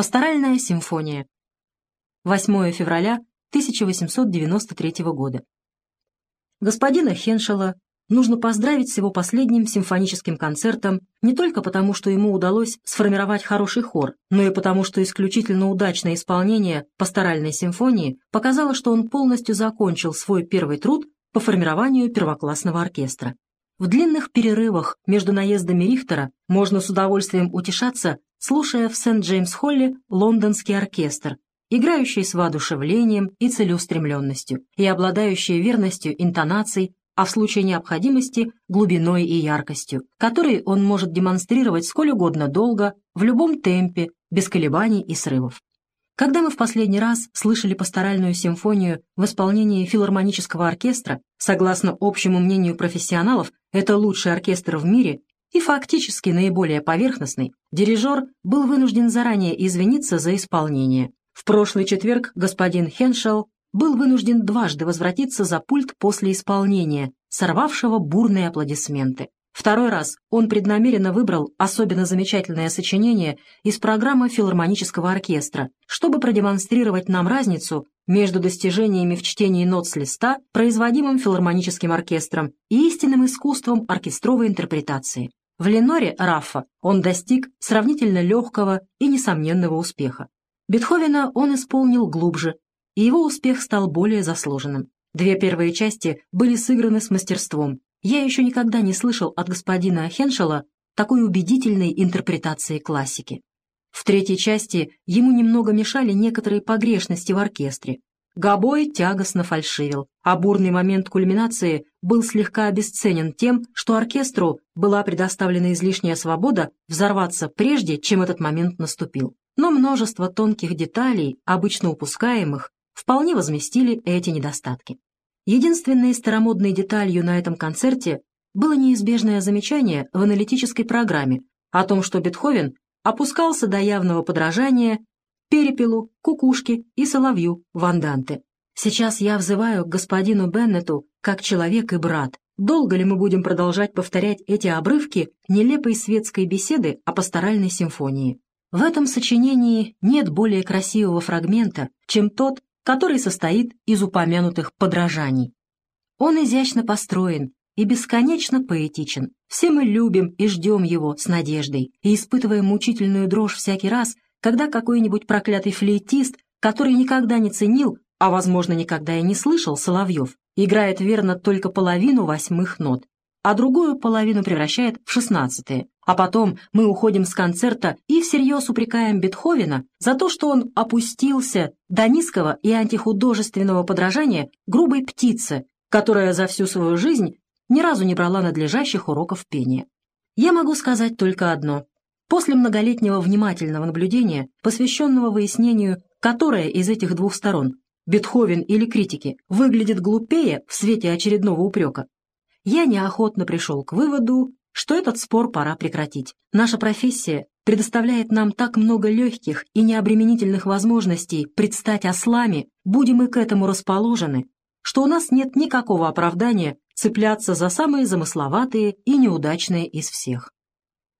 Пасторальная симфония. 8 февраля 1893 года. Господина Хеншела нужно поздравить с его последним симфоническим концертом не только потому, что ему удалось сформировать хороший хор, но и потому, что исключительно удачное исполнение пасторальной симфонии показало, что он полностью закончил свой первый труд по формированию первоклассного оркестра. В длинных перерывах между наездами Рихтера можно с удовольствием утешаться, слушая в Сент-Джеймс-Холле лондонский оркестр, играющий с воодушевлением и целеустремленностью, и обладающий верностью интонаций, а в случае необходимости глубиной и яркостью, которые он может демонстрировать сколь угодно долго, в любом темпе, без колебаний и срывов. Когда мы в последний раз слышали пасторальную симфонию в исполнении филармонического оркестра, согласно общему мнению профессионалов, это лучший оркестр в мире и фактически наиболее поверхностный, дирижер был вынужден заранее извиниться за исполнение. В прошлый четверг господин Хеншел был вынужден дважды возвратиться за пульт после исполнения, сорвавшего бурные аплодисменты. Второй раз он преднамеренно выбрал особенно замечательное сочинение из программы филармонического оркестра, чтобы продемонстрировать нам разницу между достижениями в чтении нот с листа, производимым филармоническим оркестром, и истинным искусством оркестровой интерпретации. В Леноре Раффа он достиг сравнительно легкого и несомненного успеха. Бетховена он исполнил глубже, и его успех стал более заслуженным. Две первые части были сыграны с мастерством, я еще никогда не слышал от господина Хеншела такой убедительной интерпретации классики. В третьей части ему немного мешали некоторые погрешности в оркестре. Гобой тягостно фальшивил, а бурный момент кульминации был слегка обесценен тем, что оркестру была предоставлена излишняя свобода взорваться прежде, чем этот момент наступил. Но множество тонких деталей, обычно упускаемых, вполне возместили эти недостатки. Единственной старомодной деталью на этом концерте было неизбежное замечание в аналитической программе о том, что Бетховен опускался до явного подражания перепелу, кукушке и соловью в анданте. Сейчас я взываю к господину Беннету как человек и брат. Долго ли мы будем продолжать повторять эти обрывки нелепой светской беседы о пасторальной симфонии? В этом сочинении нет более красивого фрагмента, чем тот, который состоит из упомянутых подражаний. Он изящно построен и бесконечно поэтичен. Все мы любим и ждем его с надеждой и испытываем мучительную дрожь всякий раз, когда какой-нибудь проклятый флейтист, который никогда не ценил, а, возможно, никогда и не слышал Соловьев, играет верно только половину восьмых нот, а другую половину превращает в шестнадцатые. А потом мы уходим с концерта и всерьез упрекаем Бетховена за то, что он опустился до низкого и антихудожественного подражания грубой птице, которая за всю свою жизнь ни разу не брала надлежащих уроков пения. Я могу сказать только одно. После многолетнего внимательного наблюдения, посвященного выяснению, которая из этих двух сторон, Бетховен или критики, выглядит глупее в свете очередного упрека, я неохотно пришел к выводу, что этот спор пора прекратить. Наша профессия предоставляет нам так много легких и необременительных возможностей предстать ослами, будем мы к этому расположены, что у нас нет никакого оправдания цепляться за самые замысловатые и неудачные из всех.